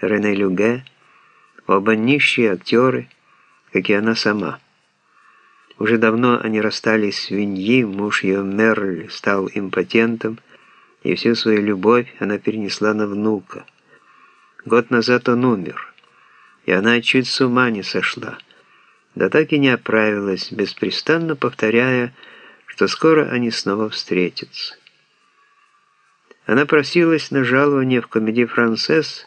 Рене Люге, оба нищие актеры, как и она сама. Уже давно они расстались с Виньи, муж ее Мерль стал импотентом, и всю свою любовь она перенесла на внука. Год назад он умер, и она чуть с ума не сошла, да так и не оправилась, беспрестанно повторяя, что скоро они снова встретятся. Она просилась на жалование в комедии «Францесс»,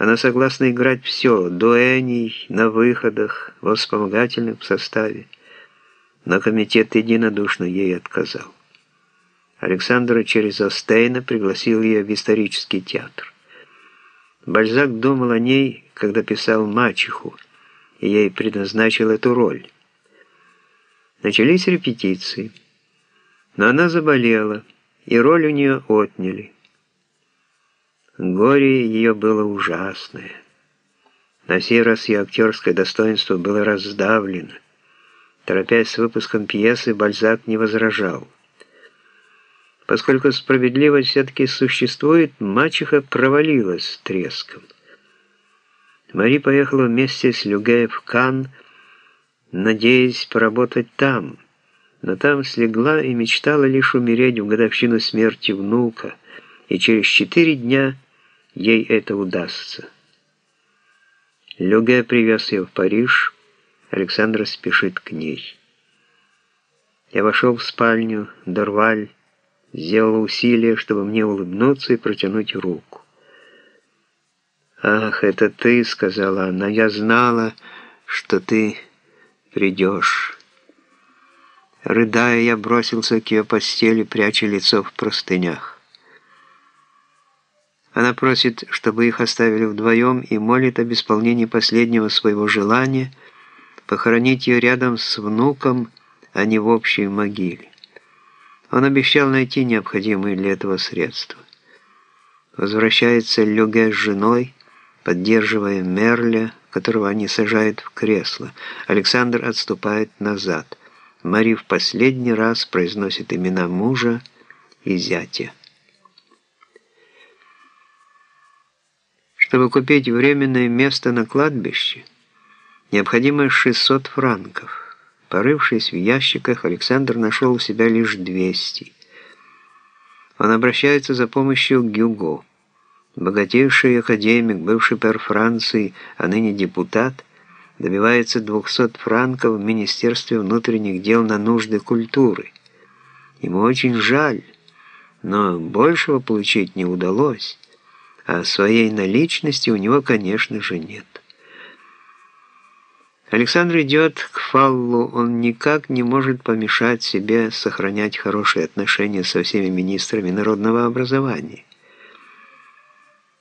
она согласна играть все, дуэней, на выходах, во вспомогательном составе. Но комитет единодушно ей отказал. Александра через Остейна пригласил ее в исторический театр. Бальзак думал о ней, когда писал «Мачеху», и ей предназначил эту роль. Начались репетиции, но она заболела, и роль у нее отняли. Горе ее было ужасное. На сей раз ее актерское достоинство было раздавлено. Торопясь с выпуском пьесы, Бальзак не возражал. Поскольку справедливость все-таки существует, мачеха провалилась с треском. Мари поехала вместе с Люге в Кан, надеясь поработать там, но там слегла и мечтала лишь умереть в годовщину смерти внука, и через четыре дня – ей это удастся. Люге привез ее в Париж, Александра спешит к ней. Я вошел в спальню, Дорваль сделал усилие, чтобы мне улыбнуться и протянуть руку. «Ах, это ты», — сказала она, — «я знала, что ты придешь». Рыдая, я бросился к ее постели, пряча лицо в простынях. Она просит, чтобы их оставили вдвоем и молит об исполнении последнего своего желания похоронить ее рядом с внуком, а не в общей могиле. Он обещал найти необходимые для этого средства. Возвращается Люге с женой, поддерживая Мерля, которого они сажают в кресло. Александр отступает назад. Мари в последний раз произносит имена мужа и зятя. Чтобы купить временное место на кладбище, необходимо 600 франков. Порывшись в ящиках, Александр нашел у себя лишь 200. Он обращается за помощью к Гюго. Богатейший академик, бывший пер Франции, а ныне депутат, добивается 200 франков в Министерстве внутренних дел на нужды культуры. Ему очень жаль, но большего получить не удалось а своей наличности у него, конечно же, нет. Александр идет к Фаллу, он никак не может помешать себе сохранять хорошие отношения со всеми министрами народного образования.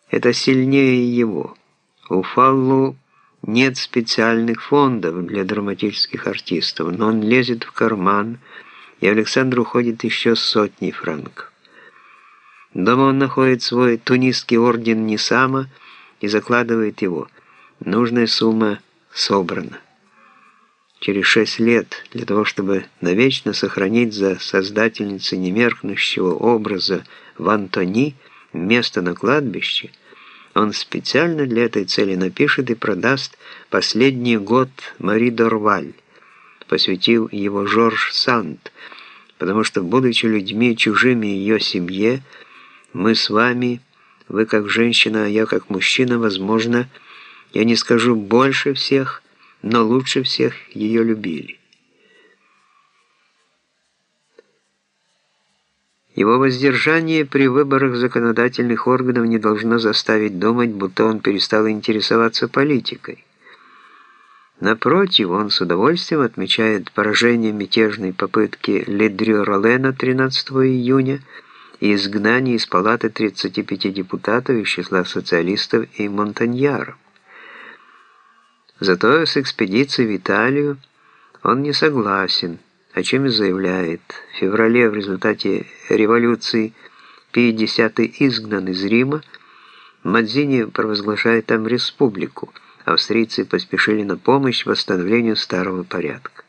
Это сильнее его. У Фаллу нет специальных фондов для драматических артистов, но он лезет в карман, и Александр уходит еще сотни франков. Дома он находит свой тунисский орден Нисама и закладывает его. Нужная сумма собрана. Через шесть лет, для того, чтобы навечно сохранить за создательницей немеркнущего образа в Антони место на кладбище, он специально для этой цели напишет и продаст последний год Мари Дорваль, посвятив его Жорж Санд, потому что, будучи людьми чужими ее семье, мы с вами, вы как женщина, а я как мужчина, возможно, я не скажу больше всех, но лучше всех ее любили. Его воздержание при выборах законодательных органов не должно заставить думать, будто он перестал интересоваться политикой. Напротив, он с удовольствием отмечает поражение мятежной попытки Ледрю Ролена 13 июня и изгнание из палаты 35 депутатов из числа социалистов и монтаньяров. Зато с экспедицией в Италию он не согласен, о чем и заявляет. В феврале в результате революции Пий X изгнан из Рима, Мадзини провозглашает там республику, австрийцы поспешили на помощь восстановлению старого порядка.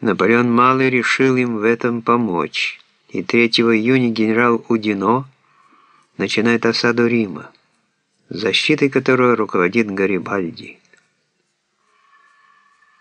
Наполеон Малый решил им в этом помочь и 3 июня генерал Удино начинает осаду Рима. защитой которого руководит Гарибальди.